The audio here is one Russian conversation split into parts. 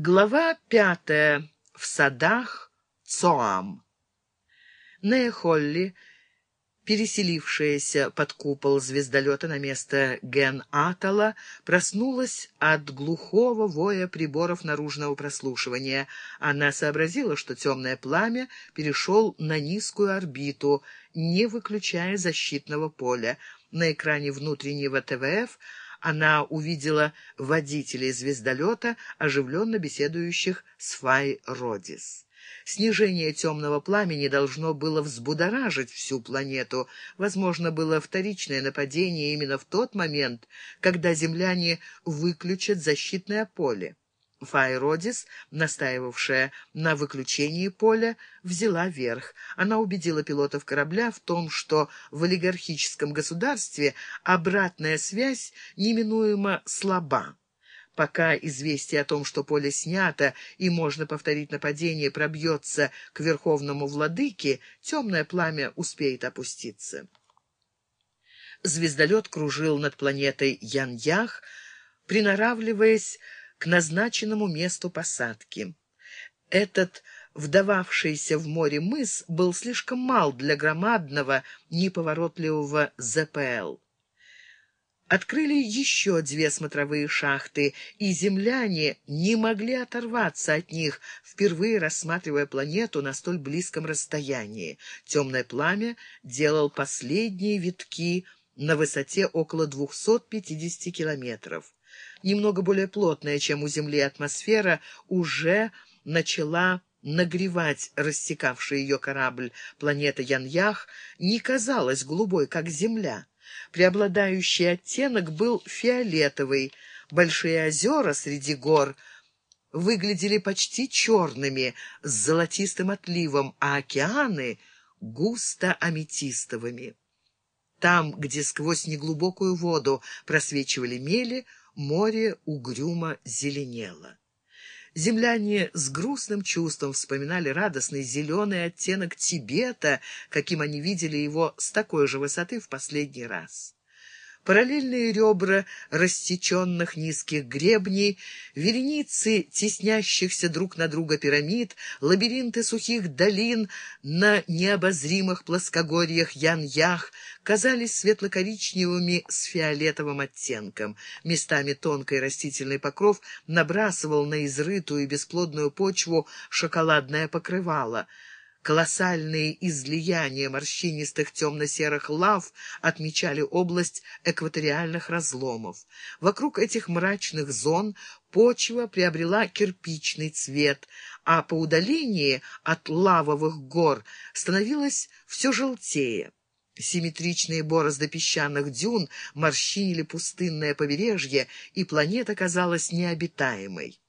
Глава пятая. В садах Цоам. Нея Холли, переселившаяся под купол звездолета на место Ген Атала, проснулась от глухого воя приборов наружного прослушивания. Она сообразила, что темное пламя перешел на низкую орбиту, не выключая защитного поля. На экране внутреннего ТВФ она увидела водителей звездолета, оживленно беседующих с Фай Родис. Снижение темного пламени должно было взбудоражить всю планету. Возможно, было вторичное нападение именно в тот момент, когда земляне выключат защитное поле. Файродис, настаивавшая на выключении поля, взяла верх. Она убедила пилотов корабля в том, что в олигархическом государстве обратная связь неминуемо слаба. Пока известие о том, что поле снято и можно повторить нападение, пробьется к верховному владыке, темное пламя успеет опуститься. Звездолет кружил над планетой Яньях, приноравливаясь к назначенному месту посадки. Этот вдававшийся в море мыс был слишком мал для громадного, неповоротливого ЗПЛ. Открыли еще две смотровые шахты, и земляне не могли оторваться от них, впервые рассматривая планету на столь близком расстоянии. Темное пламя делал последние витки на высоте около 250 километров немного более плотная, чем у Земли атмосфера, уже начала нагревать рассекавший ее корабль. Планета Яньях не казалась голубой, как Земля. Преобладающий оттенок был фиолетовый. Большие озера среди гор выглядели почти черными, с золотистым отливом, а океаны — густо аметистовыми. Там, где сквозь неглубокую воду просвечивали мели, море угрюмо зеленело. Земляне с грустным чувством вспоминали радостный зеленый оттенок Тибета, каким они видели его с такой же высоты в последний раз. Параллельные ребра рассеченных низких гребней, вереницы теснящихся друг на друга пирамид, лабиринты сухих долин на необозримых плоскогорьях Ян-Ях казались светло-коричневыми с фиолетовым оттенком. Местами тонкий растительный покров набрасывал на изрытую и бесплодную почву шоколадное покрывало — Колоссальные излияния морщинистых темно-серых лав отмечали область экваториальных разломов. Вокруг этих мрачных зон почва приобрела кирпичный цвет, а по удалении от лавовых гор становилась все желтее. Симметричные борозды песчаных дюн морщинили пустынное побережье, и планета казалась необитаемой.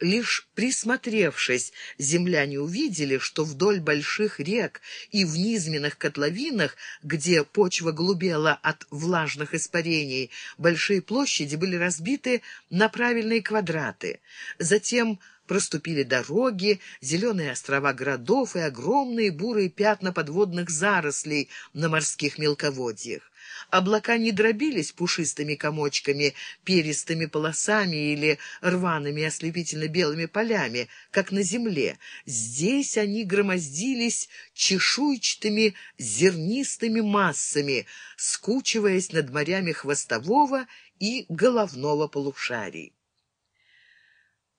Лишь присмотревшись, земляне увидели, что вдоль больших рек и в низменных котловинах, где почва голубела от влажных испарений, большие площади были разбиты на правильные квадраты. Затем проступили дороги, зеленые острова городов и огромные бурые пятна подводных зарослей на морских мелководьях. Облака не дробились пушистыми комочками, перистыми полосами или рваными ослепительно-белыми полями, как на земле. Здесь они громоздились чешуйчатыми зернистыми массами, скучиваясь над морями хвостового и головного полушарий.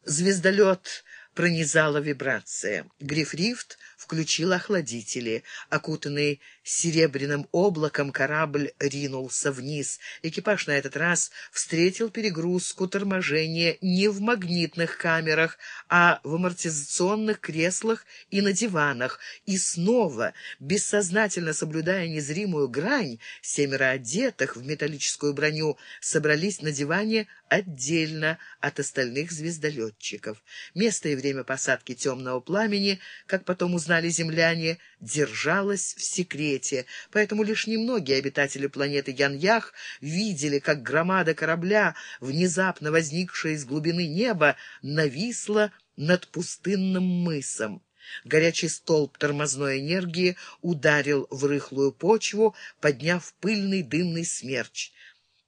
Звездолет пронизала вибрация. Грифрифт включил охладители. Окутанный серебряным облаком корабль ринулся вниз. Экипаж на этот раз встретил перегрузку торможения не в магнитных камерах, а в амортизационных креслах и на диванах. И снова, бессознательно соблюдая незримую грань, семеро одетых в металлическую броню собрались на диване отдельно от остальных звездолетчиков. Место и время посадки темного пламени, как потом узнали земляне, держалось в секрете, поэтому лишь немногие обитатели планеты Яньях видели, как громада корабля, внезапно возникшая из глубины неба, нависла над пустынным мысом. Горячий столб тормозной энергии ударил в рыхлую почву, подняв пыльный дымный смерч.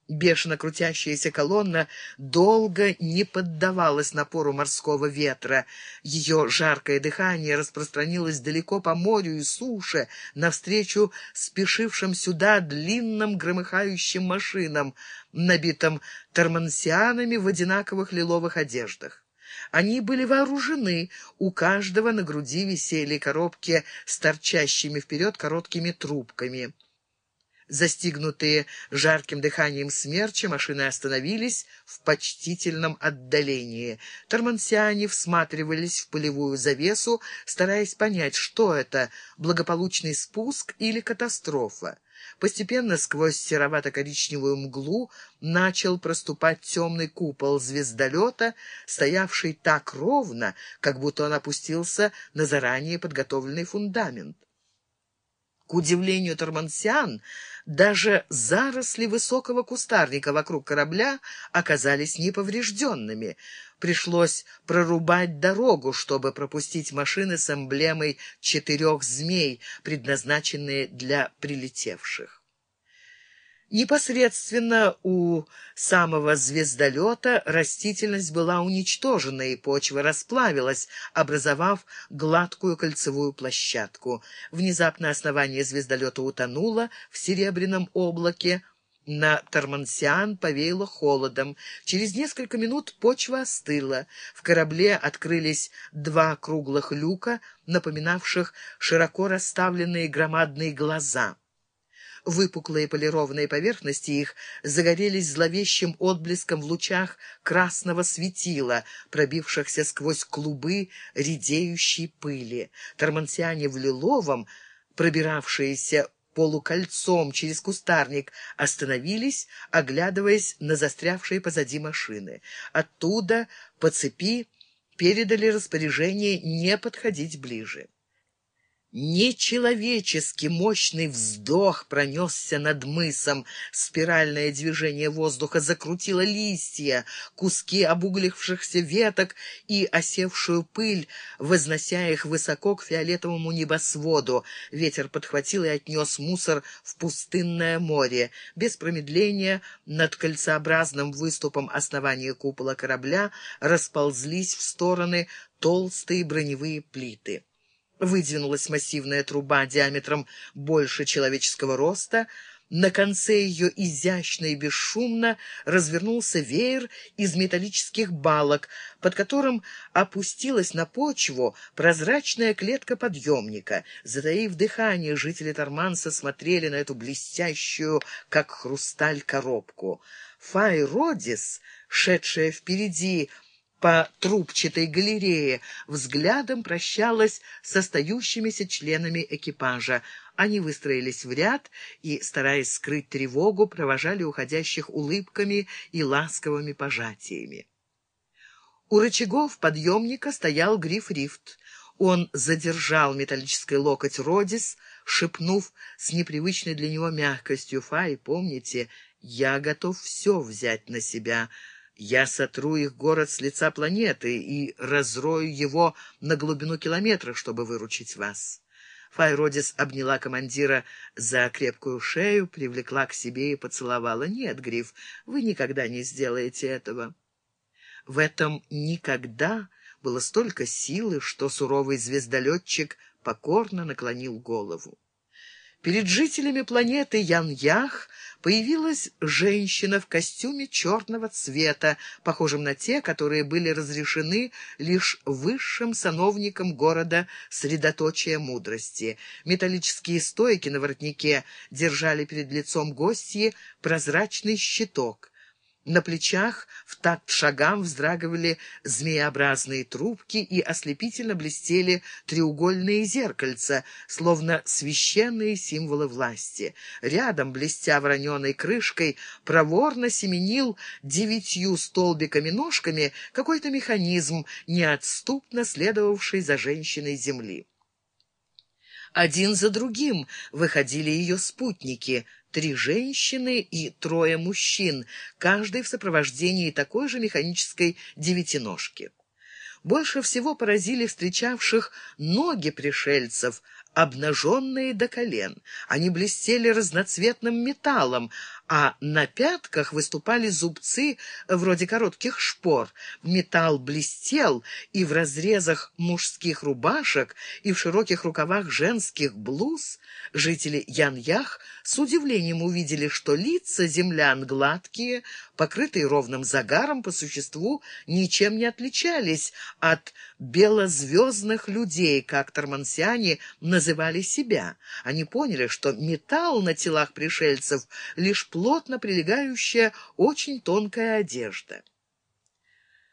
Бешено крутящаяся колонна долго не поддавалась напору морского ветра. Ее жаркое дыхание распространилось далеко по морю и суше, навстречу спешившим сюда длинным громыхающим машинам, набитым тормансианами в одинаковых лиловых одеждах. Они были вооружены, у каждого на груди висели коробки с торчащими вперед короткими трубками. Застигнутые жарким дыханием смерча, машины остановились в почтительном отдалении. Тормансиане всматривались в полевую завесу, стараясь понять, что это — благополучный спуск или катастрофа. Постепенно сквозь серовато-коричневую мглу начал проступать темный купол звездолета, стоявший так ровно, как будто он опустился на заранее подготовленный фундамент. К удивлению тормансиан, даже заросли высокого кустарника вокруг корабля оказались неповрежденными. Пришлось прорубать дорогу, чтобы пропустить машины с эмблемой четырех змей, предназначенные для прилетевших. Непосредственно у самого звездолета растительность была уничтожена, и почва расплавилась, образовав гладкую кольцевую площадку. Внезапно основание звездолета утонуло в серебряном облаке, на Тормансиан повеяло холодом. Через несколько минут почва остыла. В корабле открылись два круглых люка, напоминавших широко расставленные громадные глаза. Выпуклые полированные поверхности их загорелись зловещим отблеском в лучах красного светила, пробившихся сквозь клубы редеющей пыли. Тормансиане в лиловом, пробиравшиеся полукольцом через кустарник, остановились, оглядываясь на застрявшие позади машины. Оттуда по цепи передали распоряжение не подходить ближе. Нечеловечески мощный вздох пронесся над мысом. Спиральное движение воздуха закрутило листья, куски обуглившихся веток и осевшую пыль, вознося их высоко к фиолетовому небосводу. Ветер подхватил и отнес мусор в пустынное море. Без промедления над кольцеобразным выступом основания купола корабля расползлись в стороны толстые броневые плиты. Выдвинулась массивная труба диаметром больше человеческого роста. На конце ее изящно и бесшумно развернулся веер из металлических балок, под которым опустилась на почву прозрачная клетка подъемника. Затаив дыхание, жители Торманса смотрели на эту блестящую, как хрусталь, коробку. Фай Родис, шедшая впереди, по трубчатой галерее, взглядом прощалась с остающимися членами экипажа. Они выстроились в ряд и, стараясь скрыть тревогу, провожали уходящих улыбками и ласковыми пожатиями. У рычагов подъемника стоял гриф Рифт. Он задержал металлический локоть Родис, шепнув с непривычной для него мягкостью, «Фай, помните, я готов все взять на себя». Я сотру их город с лица планеты и разрою его на глубину километра, чтобы выручить вас». Файродис обняла командира за крепкую шею, привлекла к себе и поцеловала. «Нет, Гриф, вы никогда не сделаете этого». В этом «никогда» было столько силы, что суровый звездолетчик покорно наклонил голову. Перед жителями планеты Ян-Ях появилась женщина в костюме черного цвета, похожем на те, которые были разрешены лишь высшим сановникам города средоточия мудрости. Металлические стойки на воротнике держали перед лицом гостьи прозрачный щиток. На плечах в такт шагам вздрагивали змееобразные трубки и ослепительно блестели треугольные зеркальца, словно священные символы власти. Рядом, блестя вороненой крышкой, проворно семенил девятью столбиками-ножками какой-то механизм, неотступно следовавший за женщиной земли. Один за другим выходили ее спутники — три женщины и трое мужчин, каждый в сопровождении такой же механической девятиножки. Больше всего поразили встречавших ноги пришельцев, обнаженные до колен. Они блестели разноцветным металлом, а на пятках выступали зубцы вроде коротких шпор. Металл блестел и в разрезах мужских рубашек, и в широких рукавах женских блуз. Жители Яньях с удивлением увидели, что лица землян гладкие, покрытые ровным загаром, по существу ничем не отличались от белозвездных людей, как тормансиане называли себя. Они поняли, что металл на телах пришельцев — лишь плотно прилегающая очень тонкая одежда.